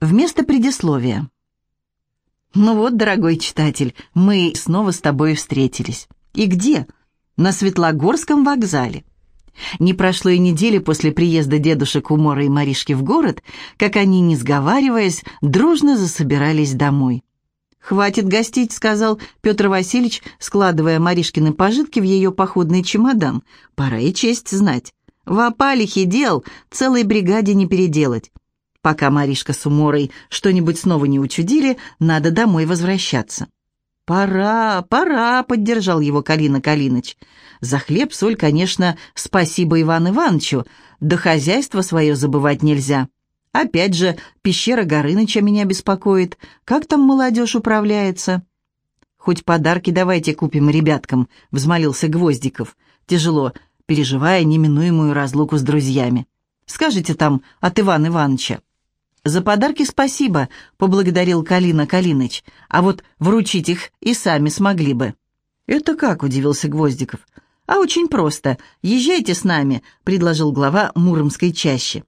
Вместо предисловия. Ну вот, дорогой читатель, мы снова с тобой встретились. И где? На Светлогорском вокзале. Не прошло и недели после приезда дедушек Умора и Маришки в город, как они, не сговариваясь, дружно засобирались домой. «Хватит гостить», — сказал Петр Васильевич, складывая Маришкины пожитки в ее походный чемодан. «Пора и честь знать. В опалихе дел целой бригаде не переделать. Пока Маришка с Уморой что-нибудь снова не учудили, надо домой возвращаться». «Пора, пора», — поддержал его Калина Калиныч. «За хлеб, соль, конечно, спасибо Ивану Ивановичу, да хозяйство свое забывать нельзя». Опять же, пещера Горыныча меня беспокоит. Как там молодежь управляется?» «Хоть подарки давайте купим ребяткам», — взмолился Гвоздиков, тяжело переживая неминуемую разлуку с друзьями. «Скажите там от Ивана Ивановича». «За подарки спасибо», — поблагодарил Калина Калиныч, «а вот вручить их и сами смогли бы». «Это как?» — удивился Гвоздиков. «А очень просто. Езжайте с нами», — предложил глава Муромской чащи.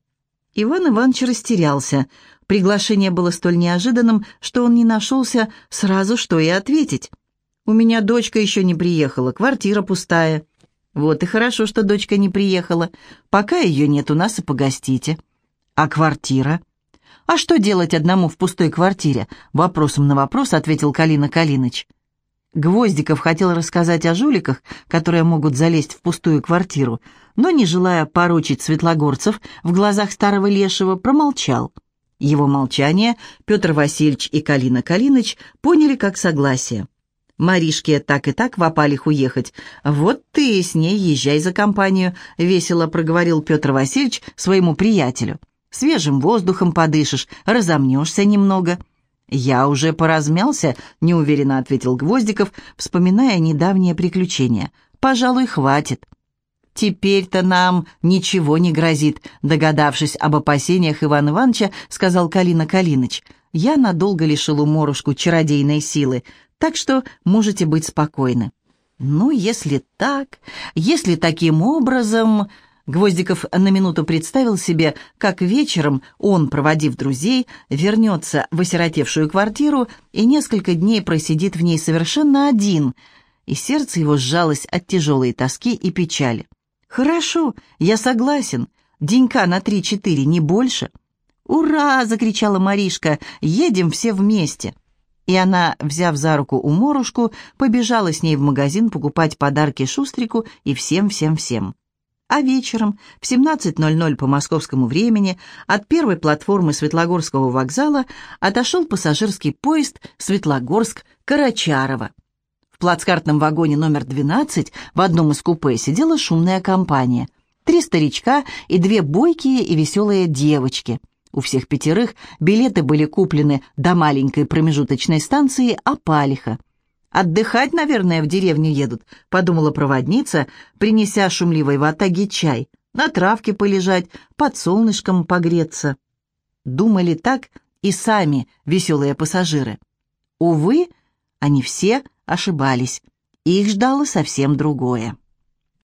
Иван Иванович растерялся. Приглашение было столь неожиданным, что он не нашелся сразу, что и ответить. «У меня дочка еще не приехала, квартира пустая». «Вот и хорошо, что дочка не приехала. Пока ее нет у нас и погостите». «А квартира?» «А что делать одному в пустой квартире?» Вопросом на вопрос ответил Калина Калиныч. Гвоздиков хотел рассказать о жуликах, которые могут залезть в пустую квартиру, но, не желая порочить светлогорцев, в глазах старого лешего промолчал. Его молчание Петр Васильевич и Калина Калиныч поняли как согласие. Маришке так и так в опалих уехать. Вот ты с ней езжай за компанию», — весело проговорил Петр Васильевич своему приятелю. «Свежим воздухом подышишь, разомнешься немного». «Я уже поразмялся», — неуверенно ответил Гвоздиков, вспоминая недавнее приключение. «Пожалуй, хватит». «Теперь-то нам ничего не грозит», — догадавшись об опасениях Ивана Ивановича, сказал Калина Калиныч. «Я надолго лишил уморушку чародейной силы, так что можете быть спокойны». «Ну, если так, если таким образом...» Гвоздиков на минуту представил себе, как вечером он, проводив друзей, вернется в осиротевшую квартиру и несколько дней просидит в ней совершенно один, и сердце его сжалось от тяжелой тоски и печали. «Хорошо, я согласен. Денька на три-четыре, не больше». «Ура!» — закричала Маришка. «Едем все вместе!» И она, взяв за руку уморушку, побежала с ней в магазин покупать подарки Шустрику и всем-всем-всем. А вечером в 17.00 по московскому времени от первой платформы Светлогорского вокзала отошел пассажирский поезд Светлогорск-Карачарово. В плацкартном вагоне номер 12 в одном из купе сидела шумная компания. Три старичка и две бойкие и веселые девочки. У всех пятерых билеты были куплены до маленькой промежуточной станции Апалиха. «Отдыхать, наверное, в деревню едут», — подумала проводница, принеся шумливой ватаге чай. «На травке полежать, под солнышком погреться». Думали так и сами веселые пассажиры. Увы, они все ошибались. Их ждало совсем другое.